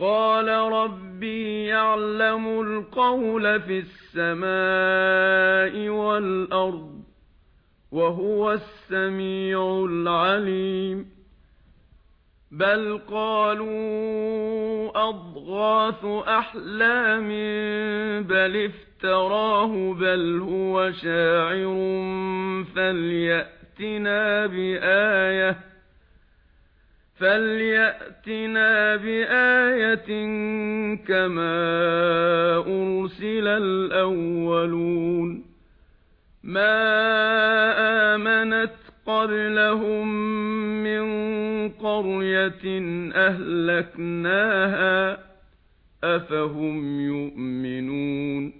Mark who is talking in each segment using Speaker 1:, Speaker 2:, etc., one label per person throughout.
Speaker 1: قَالَ رَبِّي يَعْلَمُ الْقَوْلَ فِي السَّمَاءِ وَالْأَرْضِ وَهُوَ السَّمِيعُ الْعَلِيمُ. بَلْ قَالُوا أَضْغَاثُ أَحْلَامٍ بَلِ افْتَرَاهُ بَلْ هُوَ شَاعِرٌ فَلْيَأْتِنَا بِآيَةٍ فَلْيَأْتِنَا بِآيَةٍ كَمَا أُرْسِلَ الْأَوَّلُونَ مَا آمَنَتْ قَبْلَهُمْ مِنْ قَرْيَةٍ أَهْلَكْنَاهَا أَفَهُمْ يُؤْمِنُونَ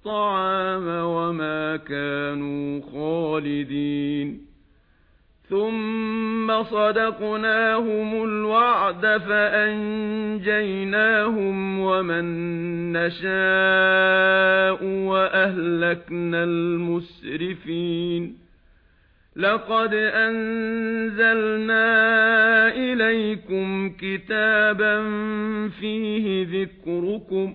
Speaker 1: الطَّعَامَ وَمَا كَانُوا خَالِدِينَ. ثُمَّ صَدَقْنَاهُمُ الْوَعْدَ فَأَنجَيْنَاهُمْ وَمَن نَّشَاءُ وَأَهْلَكْنَا الْمُسْرِفِينَ. لَقَدْ أَنزَلْنَا إِلَيْكُمْ كِتَابًا فِيهِ ذِكْرُكُمْ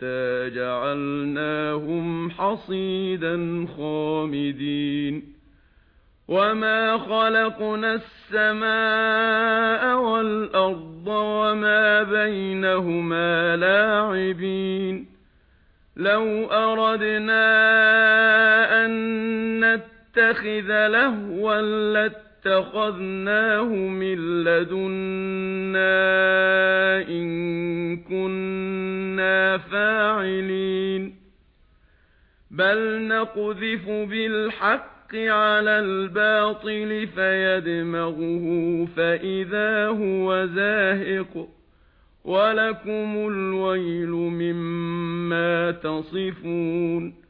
Speaker 1: حَتَّى جَعَلْنَاهُمْ حَصِيدًا خَامِدِينَ وَمَا خَلَقْنَا السَّمَاءَ وَالْأَرْضَ وَمَا بَيْنَهُمَا لَاعِبِينَ لَوْ أَرَدْنَا أَن نَّتَّخِذَ لَهْوًا لَّاتَّخَذْنَاهُ اتخذناه مِن لَّدُنَّا إِن كُنَّا فَاعِلِينَ. بَلْ نَقْذِفُ بِالْحَقِّ عَلَى الْبَاطِلِ فَيَدْمَغُهُ فَإِذَا هُوَ زَاهِقٌ. وَلَكُمُ الْوَيْلُ مِمَّا تَصِفُونَ.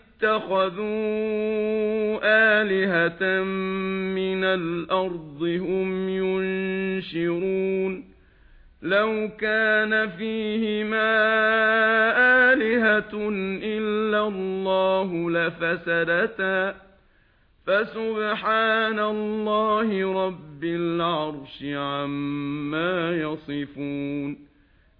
Speaker 1: اتخذوا آلهة من الأرض هم ينشرون لو كان فيهما آلهة إلا الله لفسدتا فسبحان الله رب العرش عما يصفون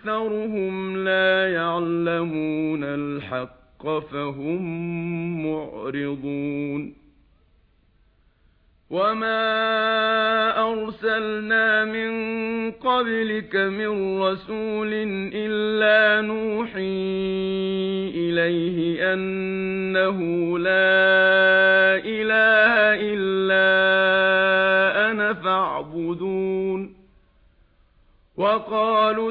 Speaker 1: أَكْثَرُهُمْ لَا يَعْلَمُونَ الْحَقَّ فَهُمْ مُعْرِضُونَ وَمَا أَرْسَلْنَا مِن قَبْلِكَ مِن رَّسُولٍ إِلَّا نُوحِي إِلَيْهِ أَنَّهُ لَا إِلَٰهَ إِلَّا أَنَا فَاعْبُدُونِ وَقَالُوا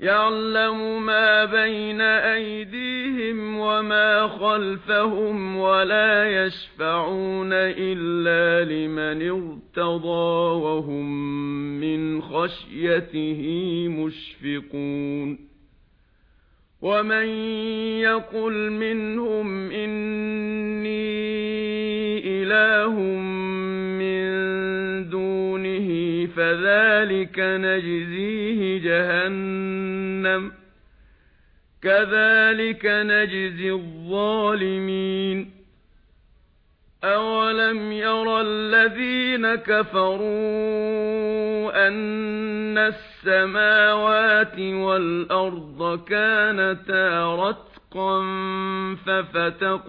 Speaker 1: يَعْلَمُ مَا بَيْنَ أَيْدِيهِمْ وَمَا خَلْفَهُمْ وَلَا يَشْفَعُونَ إِلَّا لِمَنِ ارْتَضَى وَهُمْ مِنْ خَشْيَتِهِ مُشْفِقُونَ وَمَن يَقُل مِنْهُمْ إِنِّي إِلَٰهٌ فَذَلِكَ نَجْزِيهِ جَهَنَّمَ. كَذَلِكَ نَجْزِي الظَّالِمِينَ. أَوَلَمْ يَرَ الَّذِينَ كَفَرُوا أَنَّ السَّمَاوَاتِ وَالْأَرْضَ كَانَتَا رَتْقًا فَفَتَقْنَاهُمَا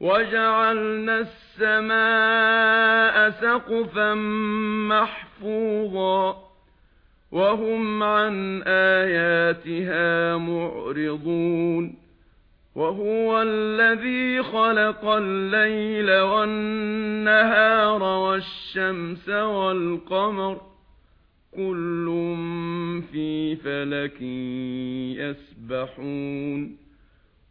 Speaker 1: وَجَعَلْنَا السَّمَاءَ سَقْفًا مَحْفُوظًا وَهُمْ عَن آيَاتِهَا مُعْرِضُونَ وَهُوَ الَّذِي خَلَقَ اللَّيْلَ وَالنَّهَارَ وَالشَّمْسَ وَالْقَمَرَ كُلٌّ فِي فَلَكٍ يَسْبَحُونَ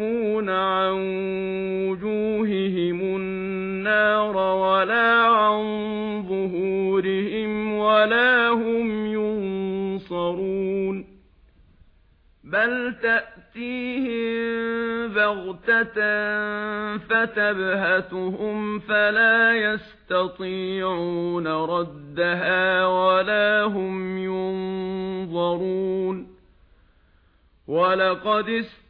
Speaker 1: يكفون عن وجوههم النار ولا عن ظهورهم ولا هم ينصرون بل تأتيهم بغتة فتبهتهم فلا يستطيعون ردها ولا هم ينظرون ولقد استطيعون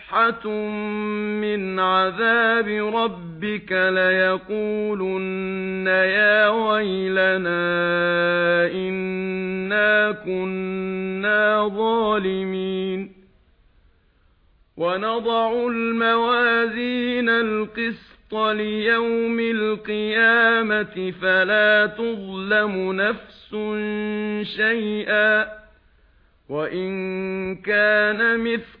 Speaker 1: صَفْحَةٌ مِنْ عَذَابِ رَبِّكَ لَيَقُولُنَّ يَا وَيْلَنَا إِنَّا كُنَّا ظَالِمِينَ وَنَضَعُ الْمَوَازِينَ الْقِسْطَ لِيَوْمِ الْقِيَامَةِ فَلَا تُظْلَمُ نَفْسٌ شَيْئًا وَإِنْ كَانَ مِثْقَالَ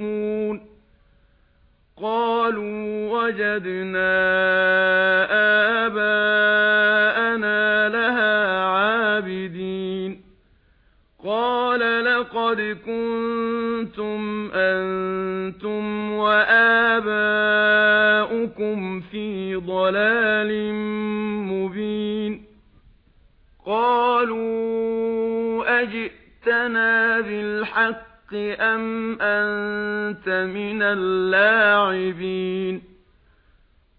Speaker 1: وَجَدْنَا آبَاءَنَا لَهَا عَابِدِينَ. قَالَ لَقَدْ كُنتُمْ أَنتُمْ وَآبَاؤُكُمْ فِي ضَلَالٍ مُبِينٍ. قَالُوا أَجِئْتَنَا بِالْحَقِّ أَمْ أَنْتَ مِنَ اللَّاعِبِينَ.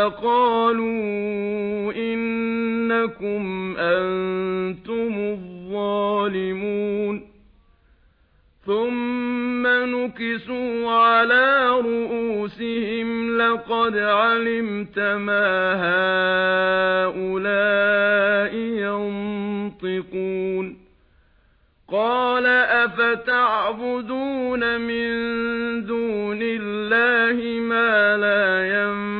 Speaker 1: فَقَالُوا إِنَّكُمْ أَنْتُمُ الظَّالِمُونَ. ثُمَّ نُكِسُوا عَلَى رُؤُوسِهِمْ لَقَدْ عَلِمْتَ مَا هَؤُلَاءِ يَنطِقُونَ. قَالَ أَفَتَعْبُدُونَ مِن دُونِ اللَّهِ مَا لَا يَنفَعُكُمْ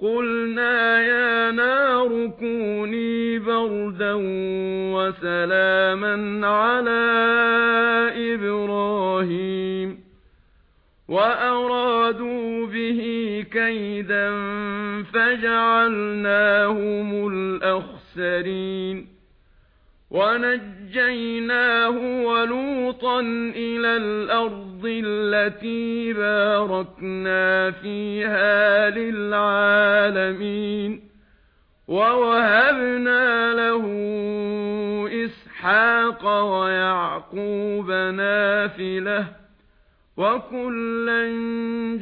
Speaker 1: قُلْنَا يَا نَارُ كُونِي بَرْدًا وَسَلَامًا عَلَى إِبْرَاهِيمَ وَأَرَادُوا بِهِ كَيْدًا فَجَعَلْنَاهُمُ الْأَخْسَرِينَ وَنَجَّيْنَاهُ وَلُوطًا إِلَى الْأَرْضِ الْأَرْضِ الَّتِي بَارَكْنَا فِيهَا لِلْعَالَمِينَ وَوَهَبْنَا لَهُ إِسْحَاقَ وَيَعْقُوبَ نَافِلَةً وَكُلًّا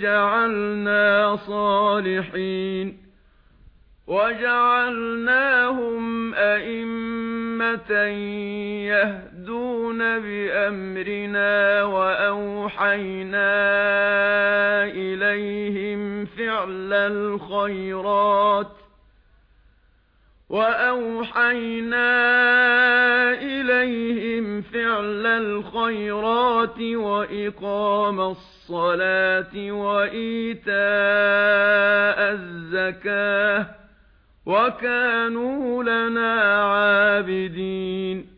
Speaker 1: جَعَلْنَا صَالِحِينَ وَجَعَلْنَاهُمْ أَئِمَّةً يَهْدُونَ يُفْسِدُونَ بِأَمْرِنَا وَأَوْحَيْنَا إِلَيْهِمْ فِعْلَ الْخَيْرَاتِ وَأَوْحَيْنَا إِلَيْهِمْ فِعْلَ الْخَيْرَاتِ وَإِقَامَ الصَّلَاةِ وَإِيتَاءَ الزَّكَاةِ وَكَانُوا لَنَا عَابِدِينَ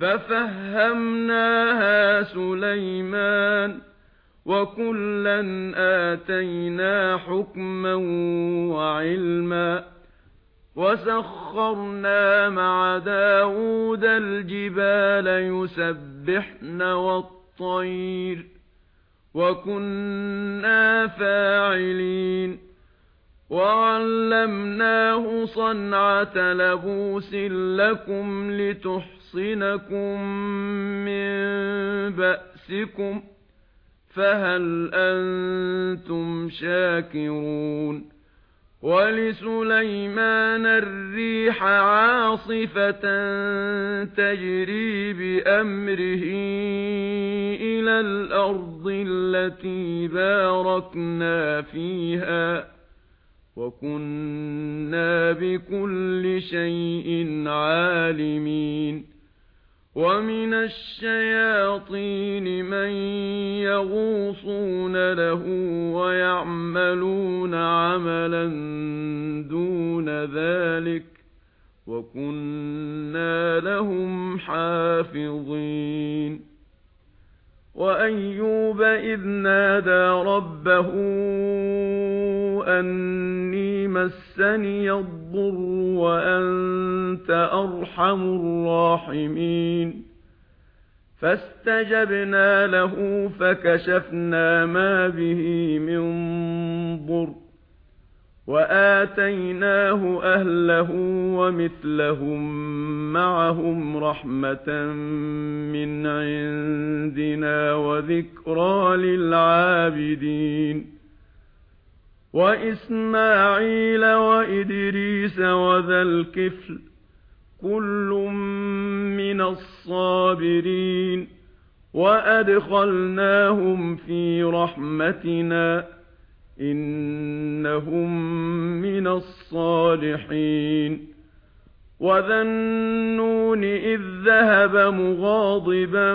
Speaker 1: فَفَهَّمْنَاهَا سُلَيْمَانَ وَكُلًّا آتَيْنَا حُكْمًا وَعِلْمًا وَسَخَّرْنَا مَعَ دَاوُودَ الْجِبَالَ يُسَبِّحْنَ وَالطَّيْرَ وَكُنَّا فَاعِلِينَ وَعَلَّمْنَاهُ صَنْعَةَ لَبُوسٍ لَكُمْ لتحفظوا يحصنكم من بأسكم فهل أنتم شاكرون ولسليمان الريح عاصفة تجري بأمره إلى الأرض التي باركنا فيها وَكُنَّا بِكُلِّ شَيْءٍ عَالِمِينَ وَمِنَ الشَّيَاطِينِ مَن يَغُوصُونَ لَهُ وَيَعْمَلُونَ عَمَلًا دُونَ ذَلِكَ وَكُنَّا لَهُمْ حَافِظِينَ وَأَيُّوبَ إِذْ نَادَى رَبَّهُ أَنِّي مَسَّنِيَ الضُّرُّ وَأَنْتَ أَرْحَمُ الرَّاحِمِينَ فَاسْتَجَبْنَا لَهُ فَكَشَفْنَا مَا بِهِ مِنْ ضُرٍّ وَآتَيْنَاهُ أَهْلَهُ وَمِثْلَهُم مَّعَهُمْ رَحْمَةً مِّنْ عِندِنَا وَذِكْرَى لِلْعَابِدِينَ وَإِسْمَاعِيلَ وَإِدْرِيسَ وَذَا الْكِفْلِ كُلٌّ مِّنَ الصَّابِرِينَ وَأَدْخَلْنَاهُمْ فِي رَحْمَتِنَا إنهم من الصالحين. وذنون إذ ذهب مغاضبا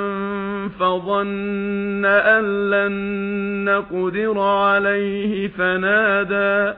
Speaker 1: فظن أن لن نقدر عليه فنادى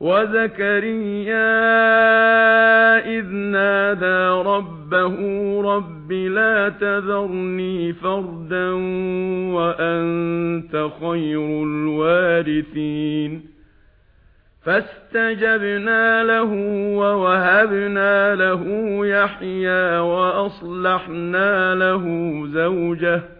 Speaker 1: وَزَكَرِيَّا إِذْ نَادَى رَبَّهُ رَبِّ لَا تَذَرْنِي فَرْدًا وَأَنْتَ خَيْرُ الْوَارِثِينَ فَاسْتَجَبْنَا لَهُ وَوَهَبْنَا لَهُ يَحْيَى وَأَصْلَحْنَا لَهُ زَوْجَهُ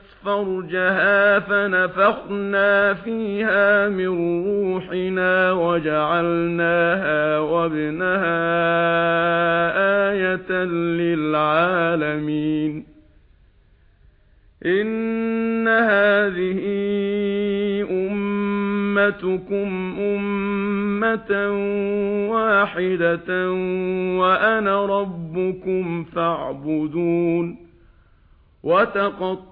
Speaker 1: فَرْجَهَا فَنَفَخْنَا فِيهَا مِنْ رُوحِنَا وَجَعَلْنَاهَا وَابْنَهَا آيَةً لِلْعَالَمِينَ إِنَّ هَذِهِ أُمَّتُكُمْ أُمَّةً وَاحِدَةً وَأَنَا رَبُّكُمْ فَاعْبُدُونِ وَتَقَطَّعُوا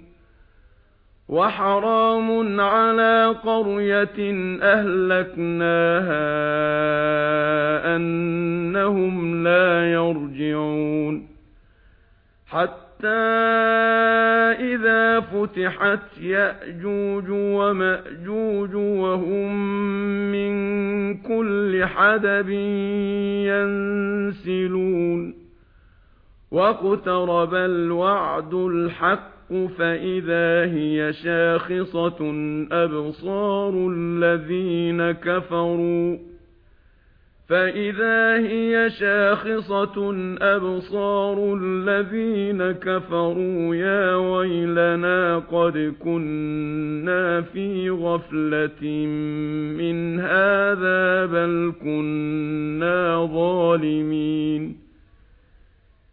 Speaker 1: وَحَرَامٌ عَلَى قَرْيَةٍ أَهْلَكْنَاهَا أَنَّهُمْ لَا يَرْجِعُونَ. حَتَّى إِذَا فُتِحَتْ يَأْجُوجُ وَمَأْجُوجُ وَهُمْ مِنْ كُلِّ حَدَبٍ يَنْسِلُونَ. وَاقْتَرَبَ الْوَعْدُ الْحَقُّ الْحَقُّ فَإِذَا هِيَ شَاخِصَةٌ أَبْصَارُ الَّذِينَ كَفَرُوا فَإِذَا هِيَ شَاخِصَةٌ أَبْصَارُ الَّذِينَ كَفَرُوا يَا وَيْلَنَا قَدْ كُنَّا فِي غَفْلَةٍ مِنْ هَذَا بَلْ كُنَّا ظَالِمِينَ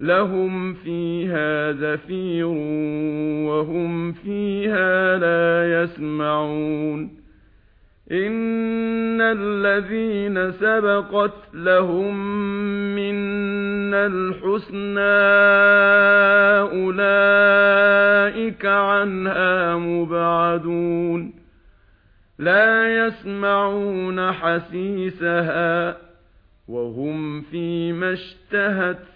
Speaker 1: لَهُمْ فِيهَا زَفِيرٌ وَهُمْ فِيهَا لَا يَسْمَعُونَ إِنَّ الَّذِينَ سَبَقَتْ لَهُم مِّنَّا الْحُسْنَى أُولَئِكَ عَنْهَا مُبْعَدُونَ لَا يَسْمَعُونَ حَسِيسَهَا وَهُمْ فِيمَا اشْتَهَتْ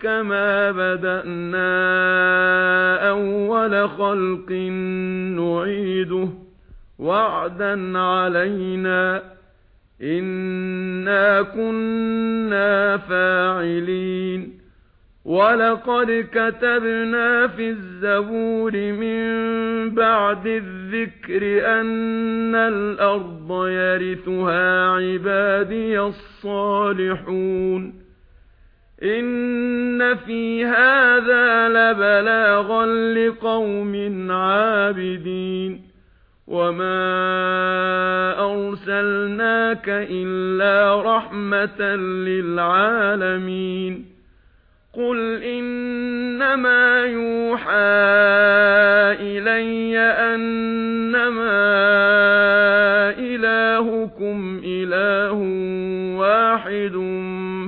Speaker 1: كَمَا بَدَأْنَا أَوَّلَ خَلْقٍ نُعِيدُهُ وَعْدًا عَلَيْنَا إِنَّا كُنَّا فَاعِلِينَ وَلَقَدْ كَتَبْنَا فِي الزَّبُورِ مِن بَعْدِ الذِّكْرِ أَنَّ الْأَرْضَ يَرِثُهَا عِبَادِيَ الصَّالِحُونَ ان في هذا لبلاغا لقوم عابدين وما ارسلناك الا رحمه للعالمين قل انما يوحى الي انما الهكم اله واحد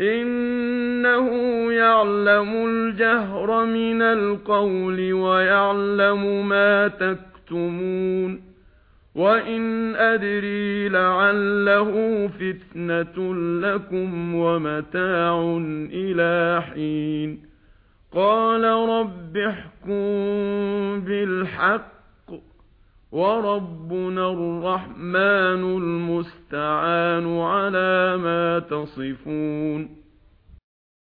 Speaker 1: إِنَّهُ يَعْلَمُ الْجَهْرَ مِنَ الْقَوْلِ وَيَعْلَمُ مَا تَكْتُمُونَ وَإِنْ أَدْرِي لَعَلَّهُ فِتْنَةٌ لَكُمْ وَمَتَاعٌ إِلَى حِينٍ قَالَ رَبِّ احْكُم بِالْحَقِّ وَرَبُّنَا الرَّحْمَنُ الْمُسْتَعَانُ عَلَى مَا تَصِفُونَ